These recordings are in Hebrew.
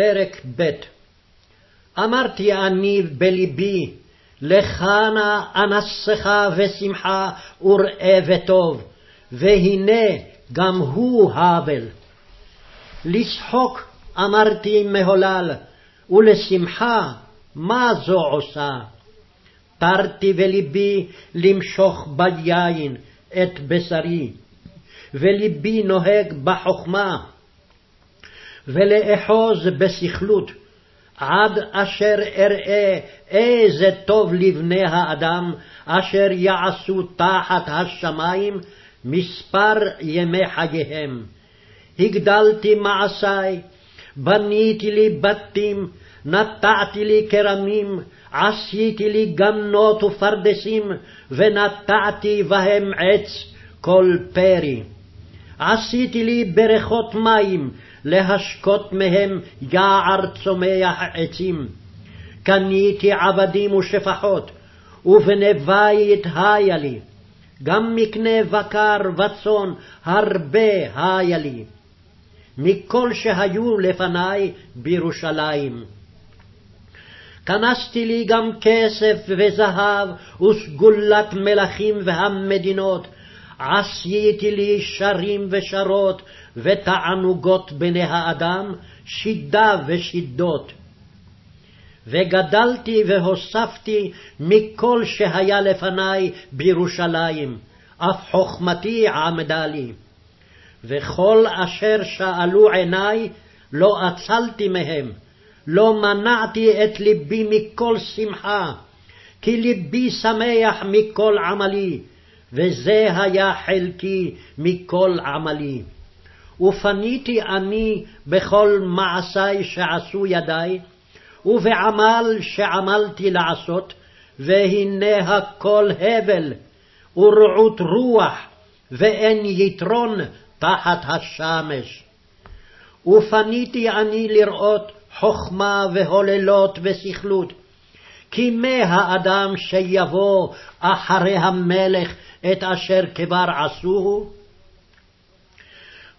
פרק ב' אמרתי אני בלבי, לך נא אנסך ושמחה וראה וטוב, והנה גם הוא האבל. לשחוק אמרתי מהולל, ולשמחה מה זו עושה? תרתי בלבי למשוך ביין את בשרי, ולבי נוהג בחכמה, ולאחוז בסכלות, עד אשר אראה איזה טוב לבני האדם, אשר יעשו תחת השמים מספר ימי חייהם. הגדלתי מעשי, בניתי לי בתים, נטעתי לי כרמים, עשיתי לי גמנות ופרדסים, ונטעתי בהם עץ כל פרי. עשיתי לי בריכות מים, להשקות מהם יער צומח עצים. קניתי עבדים ושפחות, ובני בית היה לי. גם מקנה בקר וצאן הרבה היה לי. מכל שהיו לפני בירושלים. כנסתי לי גם כסף וזהב וסגולת מלכים והמדינות, עשיתי לי שרים ושרות ותענוגות בני האדם, שידה ושידות. וגדלתי והוספתי מכל שהיה לפני בירושלים, אף חכמתי עמדה לי. וכל אשר שאלו עיני לא אצלתי מהם, לא מנעתי את לבי מכל שמחה, כי לבי שמח מכל עמלי, וזה היה חלקי מכל עמלי. ופניתי אני בכל מעשי שעשו ידי, ובעמל שעמלתי לעשות, והנה הכל הבל, ורעות רוח, ואין יתרון תחת השמש. ופניתי אני לראות חכמה והוללות וסכלות, כי מה האדם שיבוא אחרי המלך את אשר כבר עשוהו?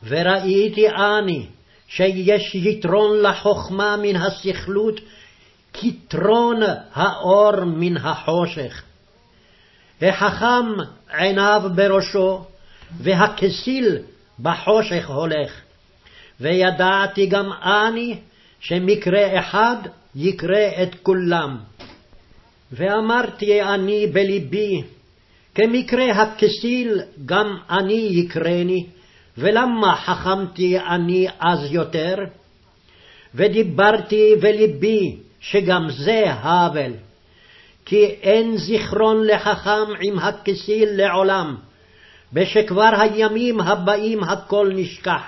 וראיתי אני שיש יתרון לחכמה מן הסכלות, כתרון האור מן החושך. החכם עיניו בראשו, והכסיל בחושך הולך. וידעתי גם אני שמקרה אחד יקרה את כולם. ואמרתי אני בלבי, כמקרה הכסיל גם אני יקרני, ולמה חכמתי אני אז יותר? ודיברתי בלבי שגם זה האבל, כי אין זיכרון לחכם עם הכסיל לעולם, ושכבר הימים הבאים הכל נשכח,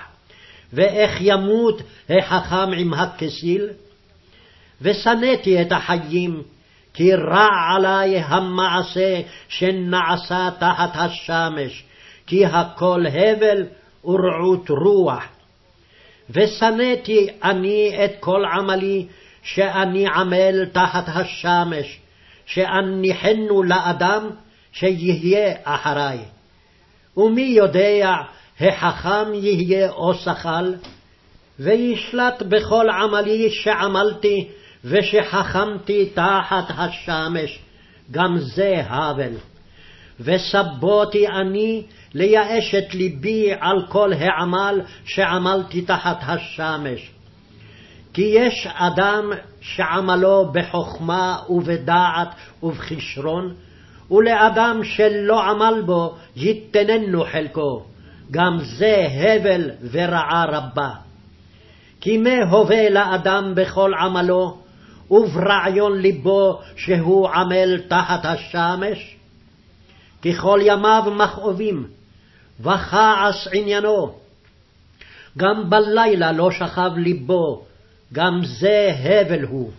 ואיך ימות החכם עם הכסיל? ושנאתי את החיים, כי רע עלי המעשה שנעשה תחת השמש, כי הכל הבל ורעות רוח. ושנאתי אני את כל עמלי שאני עמל תחת השמש, שאניחנו לאדם שיהיה אחרי. ומי יודע החכם יהיה או שכל, וישלט בכל עמלי שעמלתי ושחכמתי תחת השמש, גם זה הבל. וסבותי אני לייאש את ליבי על כל העמל שעמלתי תחת השמש. כי יש אדם שעמלו בחכמה ובדעת ובכישרון, ולאדם שלא עמל בו יתננו חלקו, גם זה הבל ורעה רבה. כי מה הווה לאדם בכל עמלו, וברעיון ליבו שהוא עמל תחת השמש? כי כל ימיו מכאובים, וכעס עניינו. גם בלילה לא שכב ליבו, גם זה הבל הוא.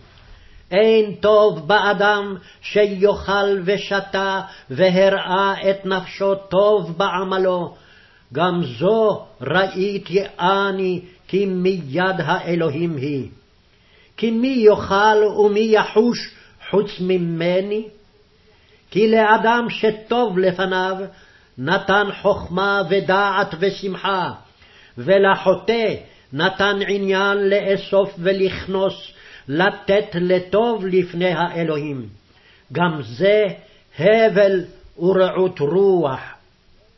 אין טוב באדם שיאכל ושתה והראה את נפשו טוב בעמלו, גם זו ראיתי אני כי מיד האלוהים היא. כי מי יאכל ומי יחוש חוץ ממני? כי לאדם שטוב לפניו נתן חכמה ודעת ושמחה, ולחוטא נתן עניין לאסוף ולכנוס, לתת לטוב לפני האלוהים. גם זה הבל ורעות רוח.